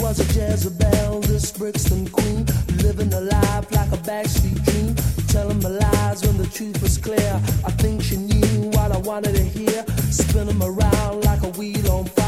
Was a Jezebel, this Brixton queen, living a life like a backstreet dream, telling my lies when the truth was clear. I think she knew what I wanted to hear, Spinning around like a wheel on fire.